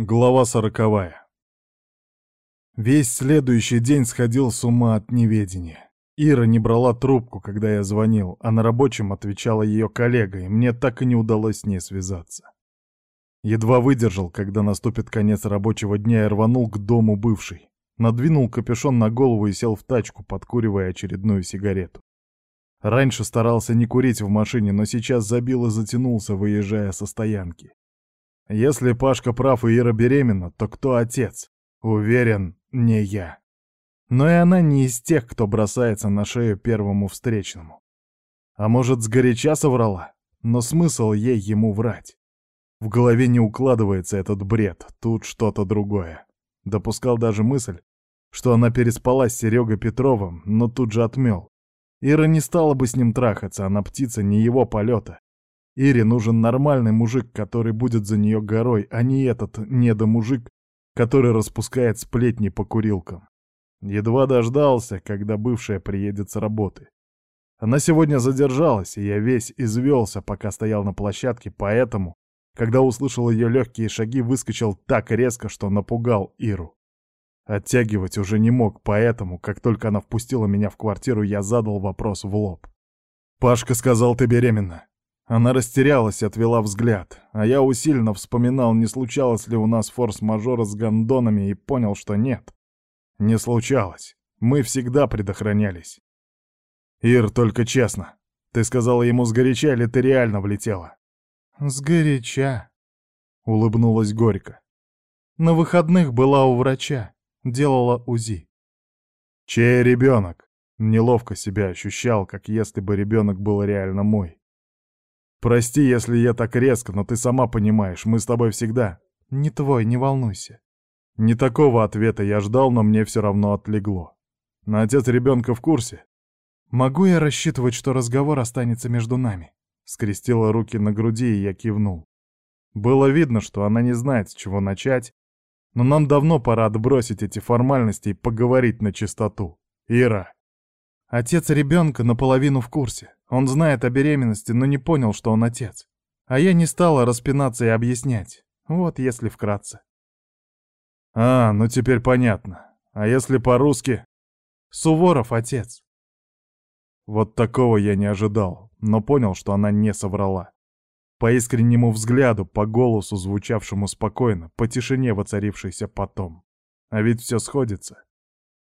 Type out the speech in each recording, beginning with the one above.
Глава сороковая. Весь следующий день сходил с ума от неведения. Ира не брала трубку, когда я звонил, а на рабочем отвечала ее коллега, и мне так и не удалось с ней связаться. Едва выдержал, когда наступит конец рабочего дня, и рванул к дому бывшей. Надвинул капюшон на голову и сел в тачку, подкуривая очередную сигарету. Раньше старался не курить в машине, но сейчас забил и затянулся, выезжая со стоянки. Если Пашка прав и Ира беременна, то кто отец? Уверен, не я. Но и она не из тех, кто бросается на шею первому встречному. А может, сгоряча соврала? Но смысл ей ему врать? В голове не укладывается этот бред, тут что-то другое. Допускал даже мысль, что она переспала с Серегой Петровым, но тут же отмел. Ира не стала бы с ним трахаться, она птица не его полета. Ире нужен нормальный мужик, который будет за нее горой, а не этот недомужик, который распускает сплетни по курилкам. Едва дождался, когда бывшая приедет с работы. Она сегодня задержалась, и я весь извелся, пока стоял на площадке, поэтому, когда услышал ее легкие шаги, выскочил так резко, что напугал Иру. Оттягивать уже не мог, поэтому, как только она впустила меня в квартиру, я задал вопрос в лоб. «Пашка сказал, ты беременна. Она растерялась и отвела взгляд, а я усиленно вспоминал, не случалось ли у нас форс-мажора с гондонами, и понял, что нет. Не случалось. Мы всегда предохранялись. «Ир, только честно. Ты сказала ему сгоряча или ты реально влетела?» «Сгоряча», — улыбнулась горько. «На выходных была у врача, делала УЗИ». «Чей ребенок?» Неловко себя ощущал, как если бы ребенок был реально мой. Прости, если я так резко, но ты сама понимаешь, мы с тобой всегда... Не твой, не волнуйся. Не такого ответа я ждал, но мне все равно отлегло. На отец ребенка в курсе? Могу я рассчитывать, что разговор останется между нами? Скрестила руки на груди, и я кивнул. Было видно, что она не знает, с чего начать, но нам давно пора отбросить эти формальности и поговорить на чистоту. Ира. Отец ребенка наполовину в курсе. Он знает о беременности, но не понял, что он отец. А я не стала распинаться и объяснять. Вот если вкратце. А, ну теперь понятно. А если по-русски? Суворов отец. Вот такого я не ожидал, но понял, что она не соврала. По искреннему взгляду, по голосу, звучавшему спокойно, по тишине, воцарившейся потом. А ведь все сходится.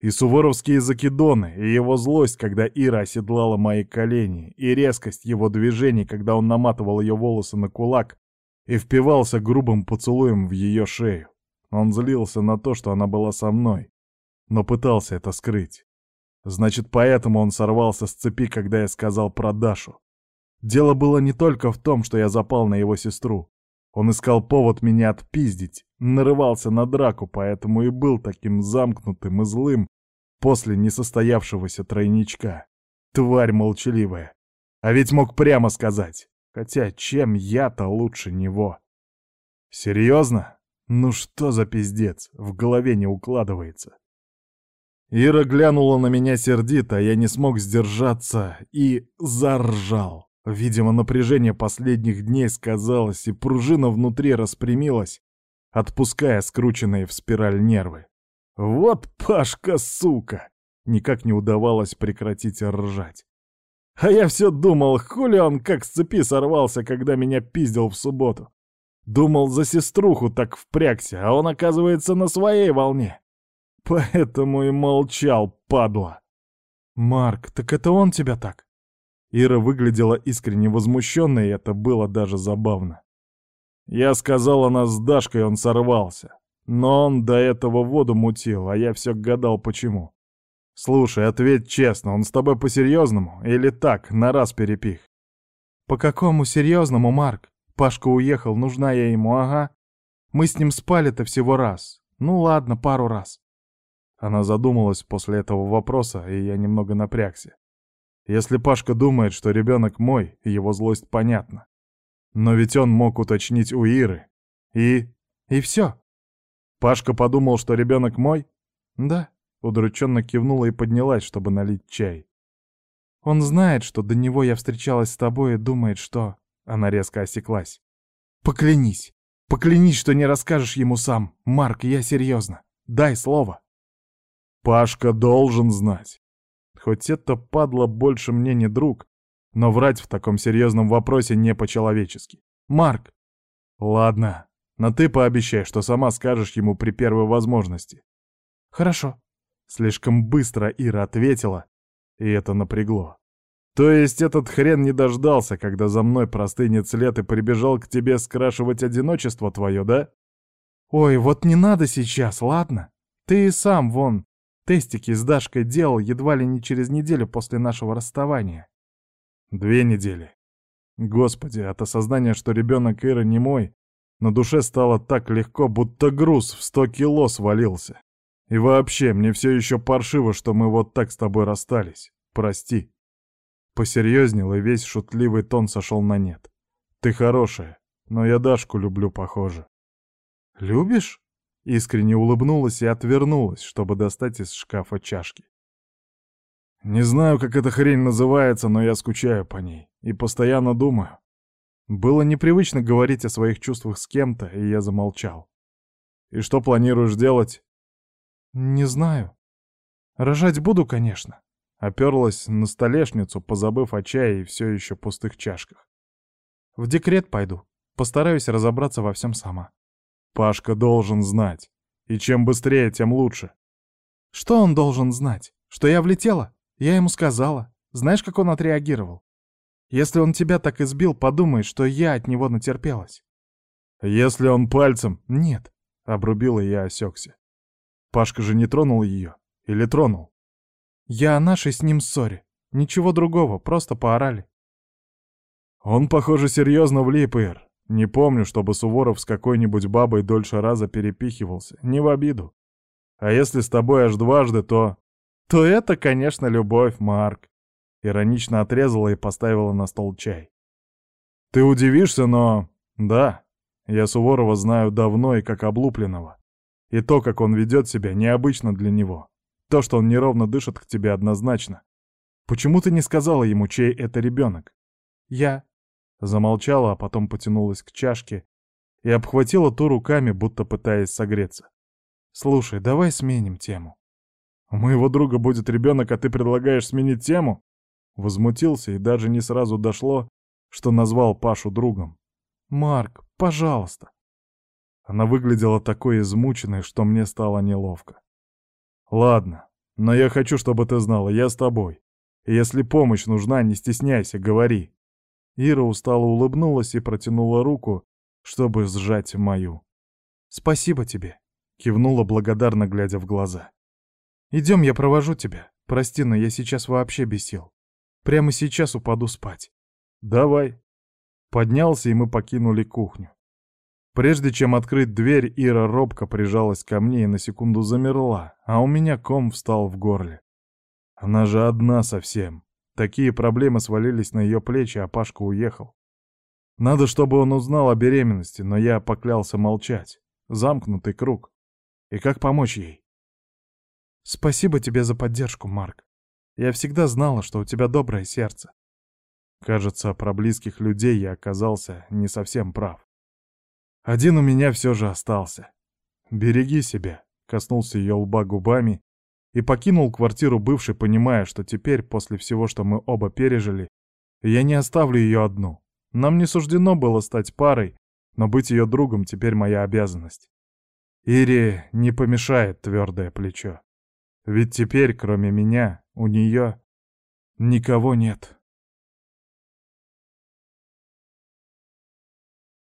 И суворовские закидоны, и его злость, когда Ира оседлала мои колени, и резкость его движений, когда он наматывал ее волосы на кулак и впивался грубым поцелуем в ее шею. Он злился на то, что она была со мной, но пытался это скрыть. Значит, поэтому он сорвался с цепи, когда я сказал про Дашу. Дело было не только в том, что я запал на его сестру. Он искал повод меня отпиздить, нарывался на драку, поэтому и был таким замкнутым и злым после несостоявшегося тройничка. Тварь молчаливая. А ведь мог прямо сказать. Хотя чем я-то лучше него? Серьезно? Ну что за пиздец? В голове не укладывается. Ира глянула на меня сердито, а я не смог сдержаться и заржал. Видимо, напряжение последних дней сказалось, и пружина внутри распрямилась, отпуская скрученные в спираль нервы. Вот Пашка, сука! Никак не удавалось прекратить ржать. А я все думал, хули он как с цепи сорвался, когда меня пиздил в субботу. Думал, за сеструху так впрягся, а он, оказывается, на своей волне. Поэтому и молчал, падла. «Марк, так это он тебя так?» Ира выглядела искренне возмущенной, и это было даже забавно. Я сказал, она с Дашкой он сорвался. Но он до этого воду мутил, а я все гадал почему. Слушай, ответь честно, он с тобой по-серьезному или так, на раз перепих? По какому серьезному, Марк? Пашка уехал, нужна я ему, ага. Мы с ним спали-то всего раз. Ну ладно, пару раз. Она задумалась после этого вопроса, и я немного напрягся. Если Пашка думает, что ребенок мой, его злость понятна. Но ведь он мог уточнить у Иры. И... И все. Пашка подумал, что ребенок мой? Да. Удрученно кивнула и поднялась, чтобы налить чай. Он знает, что до него я встречалась с тобой и думает, что... Она резко осеклась. Поклянись. Поклянись, что не расскажешь ему сам. Марк, я серьезно. Дай слово. Пашка должен знать. Хоть это падла больше мне не друг, но врать в таком серьезном вопросе не по-человечески. Марк! Ладно, но ты пообещай, что сама скажешь ему при первой возможности. Хорошо. Слишком быстро Ира ответила, и это напрягло. То есть этот хрен не дождался, когда за мной простынет след и прибежал к тебе скрашивать одиночество твое, да? Ой, вот не надо сейчас, ладно? Ты и сам, вон, тестики с Дашкой делал едва ли не через неделю после нашего расставания. Две недели. Господи, от осознания, что ребенок Иры не мой, на душе стало так легко, будто груз в сто кило свалился. И вообще, мне все еще паршиво, что мы вот так с тобой расстались. Прости. Посерьезнел, и весь шутливый тон сошел на нет. Ты хорошая, но я Дашку люблю, похоже. Любишь? Искренне улыбнулась и отвернулась, чтобы достать из шкафа чашки. Не знаю, как эта хрень называется, но я скучаю по ней и постоянно думаю. Было непривычно говорить о своих чувствах с кем-то, и я замолчал. И что планируешь делать? Не знаю. Рожать буду, конечно. Оперлась на столешницу, позабыв о чае и все еще пустых чашках. В декрет пойду. Постараюсь разобраться во всем сама. Пашка должен знать. И чем быстрее, тем лучше. Что он должен знать? Что я влетела? Я ему сказала. Знаешь, как он отреагировал? Если он тебя так избил, подумай, что я от него натерпелась. Если он пальцем... Нет. Обрубила я осекся. Пашка же не тронул ее. Или тронул? Я о нашей с ним ссоре. Ничего другого, просто поорали. Он, похоже, серьезно влип, Ир. Не помню, чтобы Суворов с какой-нибудь бабой дольше раза перепихивался. Не в обиду. А если с тобой аж дважды, то... То это, конечно, любовь, Марк. Иронично отрезала и поставила на стол чай. Ты удивишься, но... Да, я Суворова знаю давно и как облупленного. И то, как он ведет себя, необычно для него. То, что он неровно дышит к тебе, однозначно. Почему ты не сказала ему, чей это ребенок? Я. Замолчала, а потом потянулась к чашке и обхватила ту руками, будто пытаясь согреться. Слушай, давай сменим тему. У моего друга будет ребенок, а ты предлагаешь сменить тему? Возмутился и даже не сразу дошло, что назвал Пашу другом. Марк, пожалуйста. Она выглядела такой измученной, что мне стало неловко. «Ладно, но я хочу, чтобы ты знала, я с тобой. Если помощь нужна, не стесняйся, говори». Ира устало улыбнулась и протянула руку, чтобы сжать мою. «Спасибо тебе», — кивнула благодарно, глядя в глаза. «Идем, я провожу тебя. Прости, но я сейчас вообще без сил. Прямо сейчас упаду спать». «Давай». Поднялся, и мы покинули кухню. Прежде чем открыть дверь, Ира робко прижалась ко мне и на секунду замерла, а у меня ком встал в горле. Она же одна совсем. Такие проблемы свалились на ее плечи, а Пашка уехал. Надо, чтобы он узнал о беременности, но я поклялся молчать. Замкнутый круг. И как помочь ей? Спасибо тебе за поддержку, Марк. Я всегда знала, что у тебя доброе сердце. Кажется, про близких людей я оказался не совсем прав. Один у меня все же остался. «Береги себя», — коснулся ее лба губами и покинул квартиру бывшей, понимая, что теперь, после всего, что мы оба пережили, я не оставлю ее одну. Нам не суждено было стать парой, но быть ее другом теперь моя обязанность. Ире не помешает твердое плечо. Ведь теперь, кроме меня, у нее никого нет.